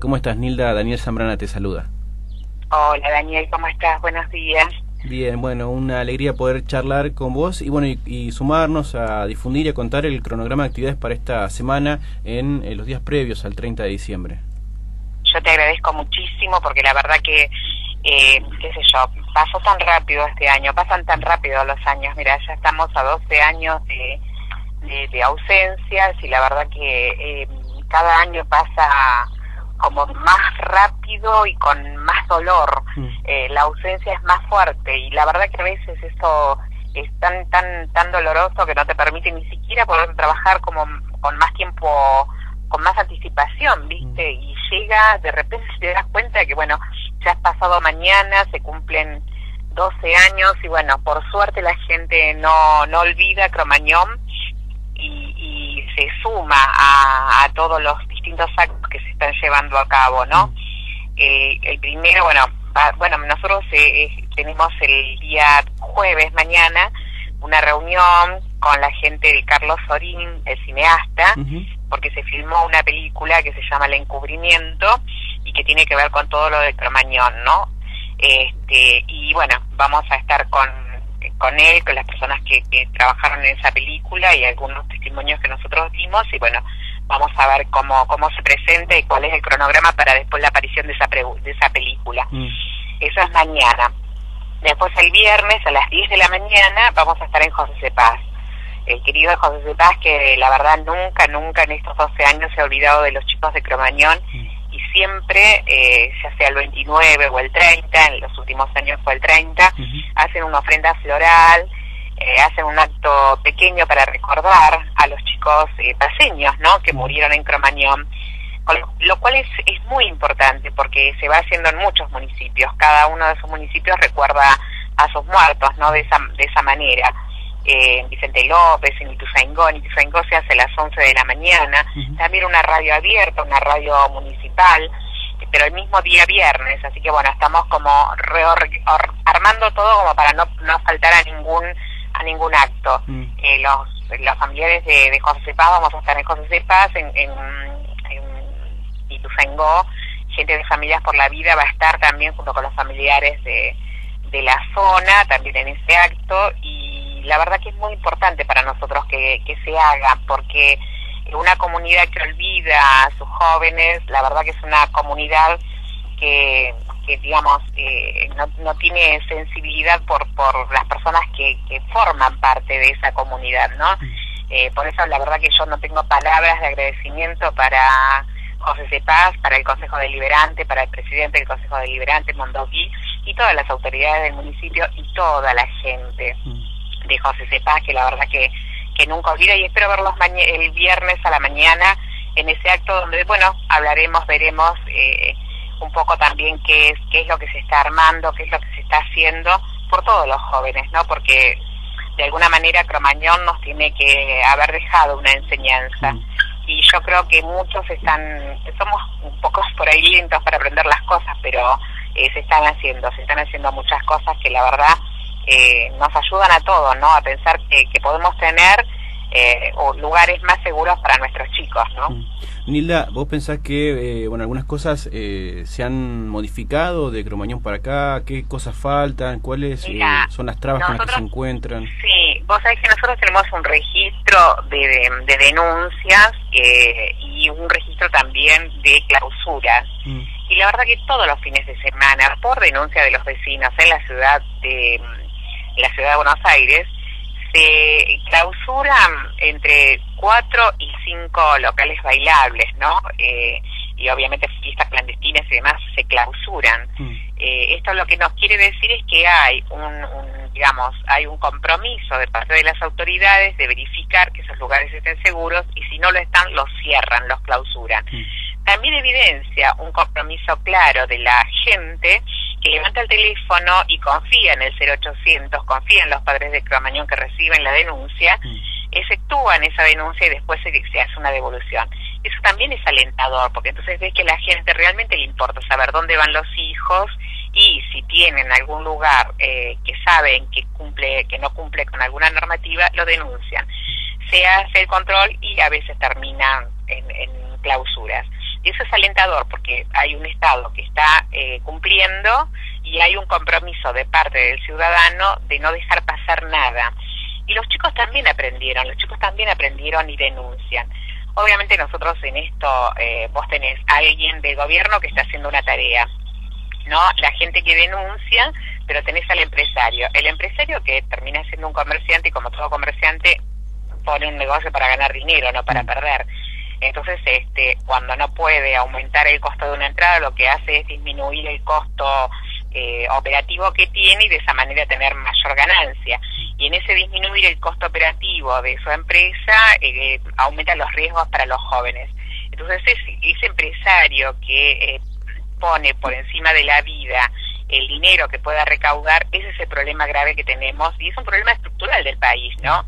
¿Cómo estás, Nilda? Daniel Zambrana te saluda. Hola, Daniel, ¿cómo estás? Buenos días. Bien, bueno, una alegría poder charlar con vos y bueno, y, sumarnos a difundir y a contar el cronograma de actividades para esta semana en, los días previos al 30 de diciembre. Yo te agradezco muchísimo porque la verdad que, eh, qué sé yo, pasó tan rápido este año, pasan tan rápido los años. Mira, ya estamos a 12 años de, de, ausencias y la verdad que eh, cada año pasa como más rápido y con más dolor. Mm. Eh, la ausencia es más fuerte y la verdad que a veces eso es tan tan tan doloroso que no te permite ni siquiera poder trabajar como con más tiempo con más anticipación, ¿viste? Mm. Y llega, de repente te das cuenta que, bueno, ya has pasado mañana, se cumplen 12 años y, bueno, por suerte la gente no, no olvida Cromañón y, y se suma a, a todos los distintos actos están llevando a cabo, ¿no? Eh, el primero, bueno, bueno, nosotros eh, eh, tenemos el día jueves mañana una reunión con la gente de Carlos Sorín, el cineasta, porque se filmó una película que se llama El Encubrimiento y que tiene que ver con todo lo de Cromañón, ¿no? Este, y bueno, vamos a estar con, con él, con las personas que, que trabajaron en esa película y algunos testimonios que nosotros dimos y bueno, vamos a ver cómo, cómo se presenta y cuál es el cronograma para después la aparición de esa, de esa película. Mm. Eso es mañana. Después el viernes a las 10 de la mañana vamos a estar en José Cepaz. El querido José Cepaz que la verdad nunca, nunca en estos 12 años se ha olvidado de los chicos de Cromañón mm. y siempre, eh, ya sea el 29 o el 30, en los últimos años fue el 30, hacen una ofrenda floral, eh, hacen un acto pequeño para recordar a los chicos eh, paseños, ¿no? Que murieron en Cromañón, lo cual es, es muy importante porque se va haciendo en muchos municipios. Cada uno de esos municipios recuerda a sus muertos, ¿no? De esa, de esa manera. Eh, en Vicente López, en Ituzaingó, en Ituzaingó se hace a las 11 de la mañana, también una radio abierta, una radio municipal, pero el mismo día viernes, así que bueno, estamos como armando todo como para no, no faltar a ningún a ningún acto. Mm. Eh, los, los familiares de, de José Paz, vamos a estar en José Paz, en, en, en Ituzangó, gente de Familias por la Vida va a estar también junto con los familiares de, de la zona, también en ese acto, y la verdad que es muy importante para nosotros que, que se haga, porque una comunidad que olvida a sus jóvenes, la verdad que es una comunidad que que digamos eh, no, no tiene sensibilidad por, por las personas que, que forman parte de esa comunidad, ¿no? Eh, por eso la verdad que yo no tengo palabras de agradecimiento para José Cepaz, para el Consejo Deliberante, para el presidente del Consejo Deliberante, Mondoví, y todas las autoridades del municipio y toda la gente de José Cepaz, que la verdad que, que nunca olvida y espero verlos el viernes a la mañana en ese acto donde, bueno, hablaremos, veremos eh, un poco también qué es, qué es lo que se está armando, qué es lo que se está haciendo por todos los jóvenes, ¿no? Porque de alguna manera Cromañón nos tiene que haber dejado una enseñanza. Mm. Y yo creo que muchos están, somos un poco por ahí lentos para aprender las cosas, pero eh, se están haciendo, se están haciendo muchas cosas que la verdad eh, nos ayudan a todos, ¿no? A pensar que, que podemos tener eh, o lugares más seguros para nuestros chicos, ¿no? Mm. Nilda, ¿vos pensás que, eh, bueno, algunas cosas eh, se han modificado de Cromañón para acá? ¿Qué cosas faltan? ¿Cuáles eh, son las trabas con las que se encuentran? Sí, vos sabés que nosotros tenemos un registro de, de, denuncias y un registro también de clausuras. Mm. Y la verdad que todos los fines de semana, por denuncia de los vecinos en la ciudad de, en la ciudad de Buenos Aires, se clausuran entre cuatro y cinco locales bailables, ¿no? Eh, y obviamente fiestas clandestinas y demás se clausuran. Mm. Eh, esto lo que nos quiere decir es que hay un, digamos, hay un compromiso de parte de las autoridades de verificar que esos lugares estén seguros y si no lo están, los cierran, los clausuran. Mm. También evidencia un compromiso claro de la gente que levanta el teléfono y confía en el 0800, confía en los padres de Cromañón que reciben la denuncia, mm. efectúan esa denuncia y después se, se, hace una devolución. Eso también es alentador, porque entonces ves que a la gente realmente le importa saber dónde van los hijos y si tienen algún lugar eh, que saben que cumple, que no cumple con alguna normativa, lo denuncian. Se hace el control y a veces terminan en, en clausuras. Y eso es alentador porque hay un Estado que está eh, cumpliendo y hay un compromiso de parte del ciudadano de no dejar pasar nada. Y los chicos también aprendieron, los chicos también aprendieron y denuncian. Obviamente nosotros en esto, eh, vos tenés a alguien del gobierno que está haciendo una tarea, ¿no? La gente que denuncia, pero tenés al empresario. El empresario que termina siendo un comerciante y como todo comerciante pone un negocio para ganar dinero, no para mm. perder. Entonces, este, cuando no puede aumentar el costo de una entrada, lo que hace es disminuir el costo eh, operativo que tiene y de esa manera tener mayor ganancia. Y en ese disminuir el costo operativo de su empresa, eh, aumenta los riesgos para los jóvenes. Entonces, ese, ese empresario que eh, pone por encima de la vida el dinero que pueda recaudar, ese es el problema grave que tenemos y es un problema estructural del país, ¿no?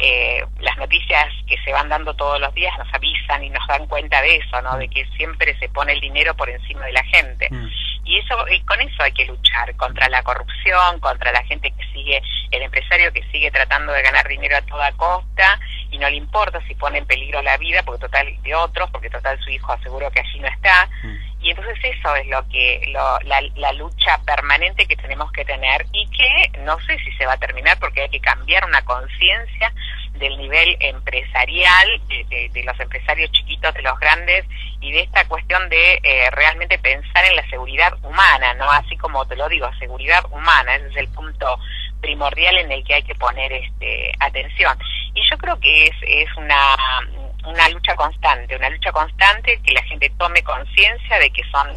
Eh, las noticias que se van dando todos los días nos avisan y nos dan cuenta de eso, ¿no? De que siempre se pone el dinero por encima de la gente. Mm. Y eso y con eso hay que luchar contra la corrupción, contra la gente que sigue, el empresario que sigue tratando de ganar dinero a toda costa y no le importa si pone en peligro la vida porque total de otros, porque total su hijo aseguro que allí no está. Mm. Y entonces eso es lo que lo, la, la, lucha permanente que tenemos que tener y que no sé si se va a terminar porque hay que cambiar una conciencia del nivel empresarial, de, de, los empresarios chiquitos, de los grandes y de esta cuestión de eh, realmente pensar en la seguridad humana, no así como te lo digo, seguridad humana, ese es el punto primordial en el que hay que poner este atención. Y yo creo que es, es una una lucha constante, una lucha constante que la gente tome conciencia de que son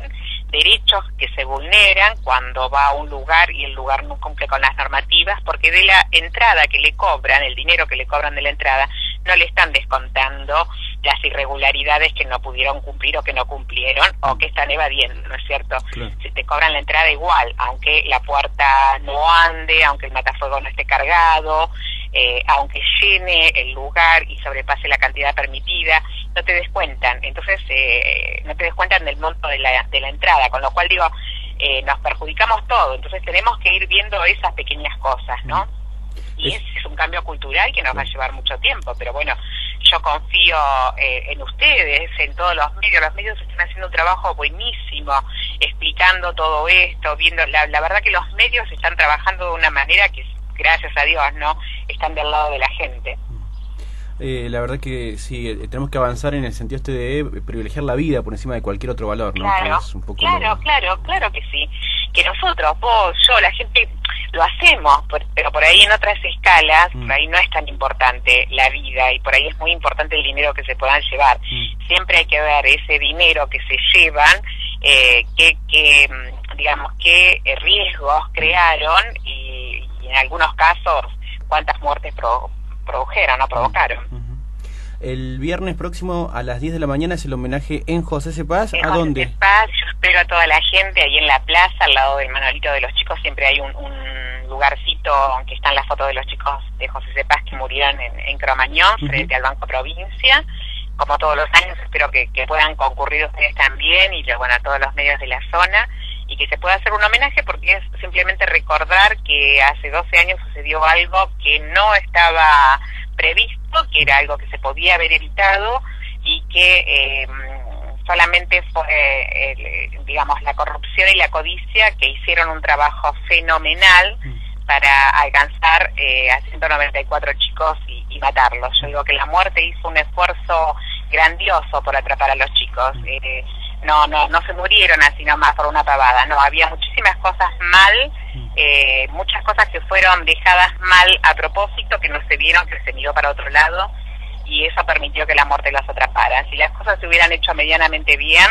derechos que se vulneran cuando va a un lugar y el lugar no cumple con las normativas, porque de la entrada que le cobran, el dinero que le cobran de la entrada, no le están descontando las irregularidades que no pudieron cumplir o que no cumplieron o que están evadiendo, ¿no es cierto? Si te cobran la entrada igual, aunque la puerta no ande, aunque el matafuego no esté cargado, eh, aunque llene el lugar y sobrepase la cantidad permitida, no te descuentan. Entonces, eh, no te descuentan del monto de la, de la entrada, con lo cual digo, eh, nos perjudicamos todo. Entonces, tenemos que ir viendo esas pequeñas cosas, ¿no? Y ese es un cambio cultural que nos va a llevar mucho tiempo, pero bueno, yo confío en ustedes, en todos los medios. Los medios están haciendo un trabajo buenísimo explicando todo esto, viendo, la, la verdad que los medios están trabajando de una manera que gracias a Dios, ¿no? Están del lado de la gente. Eh, la verdad que sí, eh, tenemos que avanzar en el sentido este de privilegiar la vida por encima de cualquier otro valor, ¿no? Claro, claro, claro, claro que sí. Que nosotros, vos, yo, la gente, lo hacemos, pero por ahí en otras escalas, mm. por ahí no es tan importante la vida y por ahí es muy importante el dinero que se puedan llevar. Mm. Siempre hay que ver ese dinero que se llevan, eh, qué, mm, digamos, qué riesgos crearon y en algunos casos cuántas muertes produjeron o provocaron. El viernes próximo a las 10 de la mañana es el homenaje en José Cepaz. ¿A dónde? Cepaz, yo espero a toda la gente ahí en la plaza, al lado del Manolito de los chicos. Siempre hay un, lugarcito que están las fotos de los chicos de José Cepaz que murieron en, Cromañón, frente al Banco Provincia. Como todos los años, espero que, puedan concurrir ustedes también y bueno, a todos los medios de la zona y que se pueda hacer un homenaje porque es simplemente recordar que hace 12 años sucedió algo que no estaba previsto, que era algo que se podía haber evitado y que eh, solamente fue, eh, digamos, la corrupción y la codicia que hicieron un trabajo fenomenal mm. para alcanzar eh, a 194 chicos y, y, matarlos. Yo digo que la muerte hizo un esfuerzo grandioso por atrapar a los chicos. Mm. Eh, no, no, no se murieron así nomás por una pavada, no, había muchísimas cosas mal, eh, muchas cosas que fueron dejadas mal a propósito, que no se vieron, que se miró para otro lado, y eso permitió que la muerte los atrapara. Si las cosas se hubieran hecho medianamente bien,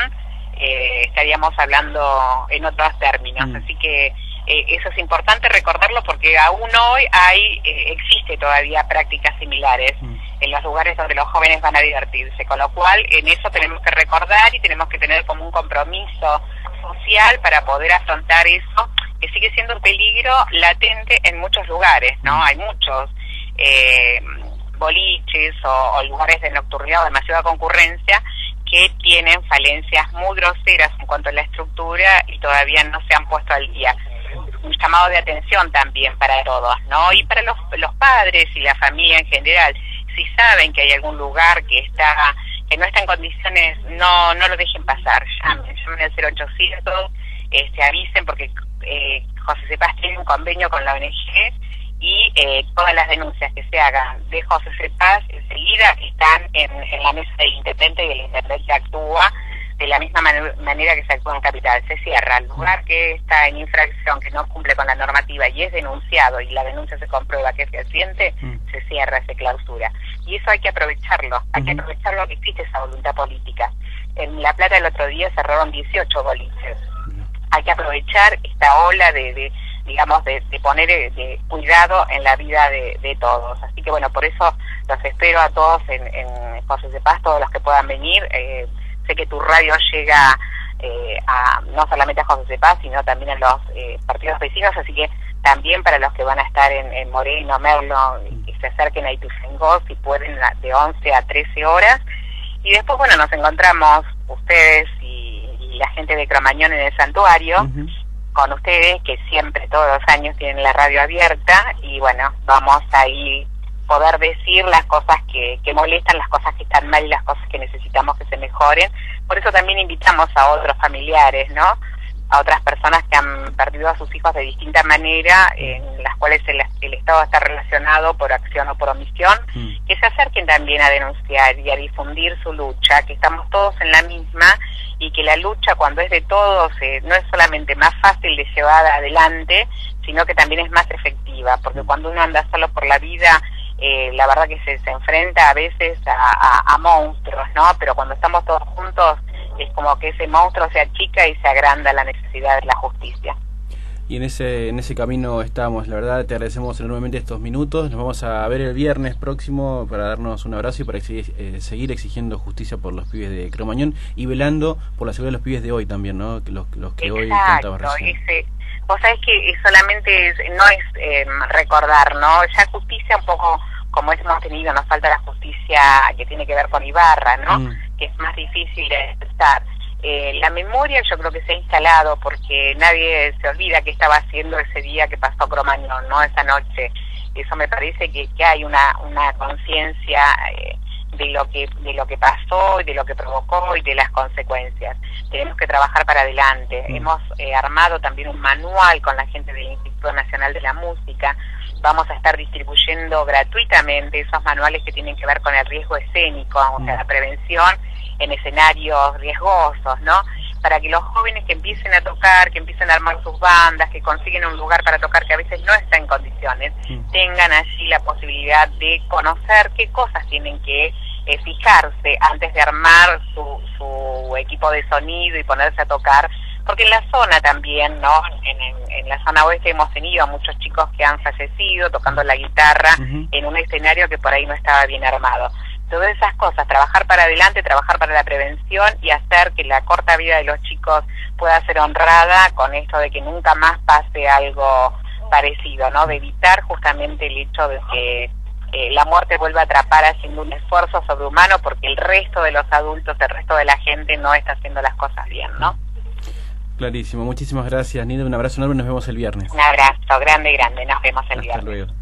eh, estaríamos hablando en otros términos, mm. así que eh, eso es importante recordarlo porque aún hoy hay, existe todavía prácticas similares. Mm en los lugares donde los jóvenes van a divertirse. Con lo cual, en eso tenemos que recordar y tenemos que tener como un compromiso social para poder afrontar eso, que sigue siendo un peligro latente en muchos lugares, ¿no? Mm. Hay muchos eh, boliches o, lugares de nocturnidad o demasiada concurrencia que tienen falencias muy groseras en cuanto a la estructura y todavía no se han puesto al día un llamado de atención también para todos, ¿no? Y para los, los padres y la familia en general si saben que hay algún lugar que está que no está en condiciones, no no lo dejen pasar, llamen, llamen al 0800, este, avisen porque eh, José Cepaz tiene un convenio con la ONG y eh, todas las denuncias que se hagan de José Cepaz enseguida están en, en la mesa del intendente y el intendente actúa de la misma manera que se actúa en Capital. Se cierra el lugar que está en infracción, que no cumple con la normativa y es denunciado y la denuncia se comprueba que es fehaciente, mm. se cierra, se clausura. Y eso hay que aprovecharlo, hay que aprovecharlo que existe esa voluntad política. En La Plata el otro día cerraron 18 boliches. Hay que aprovechar esta ola de, digamos, de, poner eh, de cuidado en la vida de, todos. Así que bueno, por eso los espero a todos en, en José de Paz, todos los que puedan venir. Eh, sé que tu radio llega eh, a no solamente a José Paz, sino también a los eh, partidos vecinos, así que también para los que van a estar en, Moreno, Merlo, se acerquen a Ituzaingó, si pueden, de 11 a 13 horas. Y después, bueno, nos encontramos ustedes y, la gente de Cromañón en el santuario, con ustedes, que siempre, todos los años, tienen la radio abierta, y bueno, vamos a ir poder decir las cosas que, que molestan, las cosas que están mal y las cosas que necesitamos que se mejoren. Por eso también invitamos a otros familiares, ¿no? A otras personas que han perdido a sus hijos de distinta manera, en las cuales el, el Estado está relacionado por acción o por omisión, mm. que se acerquen también a denunciar y a difundir su lucha, que estamos todos en la misma y que la lucha cuando es de todos eh, no es solamente más fácil de llevar adelante, sino que también es más efectiva, porque cuando uno anda solo por la vida eh, la verdad que se, se, enfrenta a veces a, monstruos, ¿no? Pero cuando estamos todos juntos es como que ese monstruo se achica y se agranda la necesidad de la justicia. Y en ese, en ese camino estamos, la verdad te agradecemos enormemente estos minutos, nos vamos a ver el viernes próximo para darnos un abrazo y para eh, seguir exigiendo justicia por los pibes de Cromañón y velando por la seguridad de los pibes de hoy también, ¿no? Los, los que hoy contabas recién. Ese, vos sabés que solamente no es eh, recordar, ¿no? Ya justicia un poco como hemos tenido, nos falta la justicia que tiene que ver con Ibarra, ¿no? Mm. Que es más difícil de estar. Eh, la memoria yo creo que se ha instalado porque nadie se olvida qué estaba haciendo ese día que pasó Cromañón, ¿no? Esa noche. Eso me parece que, que hay una, una conciencia eh, de lo que de lo que pasó y de lo que provocó y de las consecuencias. Tenemos que trabajar para adelante. Mm. Hemos eh, armado también un manual con la gente del Instituto Nacional de la Música vamos a estar distribuyendo gratuitamente esos manuales que tienen que ver con el riesgo escénico, o sea, la prevención en escenarios riesgosos, ¿no? Para que los jóvenes que empiecen a tocar, que empiecen a armar sus bandas, que consiguen un lugar para tocar que a veces no está en condiciones, tengan allí la posibilidad de conocer qué cosas tienen que eh, fijarse antes de armar su, su equipo de sonido y ponerse a tocar porque en la zona también, ¿no? En, la zona oeste hemos tenido a muchos chicos que han fallecido tocando la guitarra en un escenario que por ahí no estaba bien armado. Todas esas cosas, trabajar para adelante, trabajar para la prevención y hacer que la corta vida de los chicos pueda ser honrada con esto de que nunca más pase algo parecido, ¿no? De evitar justamente el hecho de que eh, la muerte vuelva a atrapar haciendo un esfuerzo sobrehumano porque el resto de los adultos, el resto de la gente no está haciendo las cosas bien, ¿no? Clarísimo. Muchísimas gracias, Nida. Un abrazo enorme. Nos vemos el viernes. Un abrazo grande, grande. Nos vemos el Hasta viernes. Luego.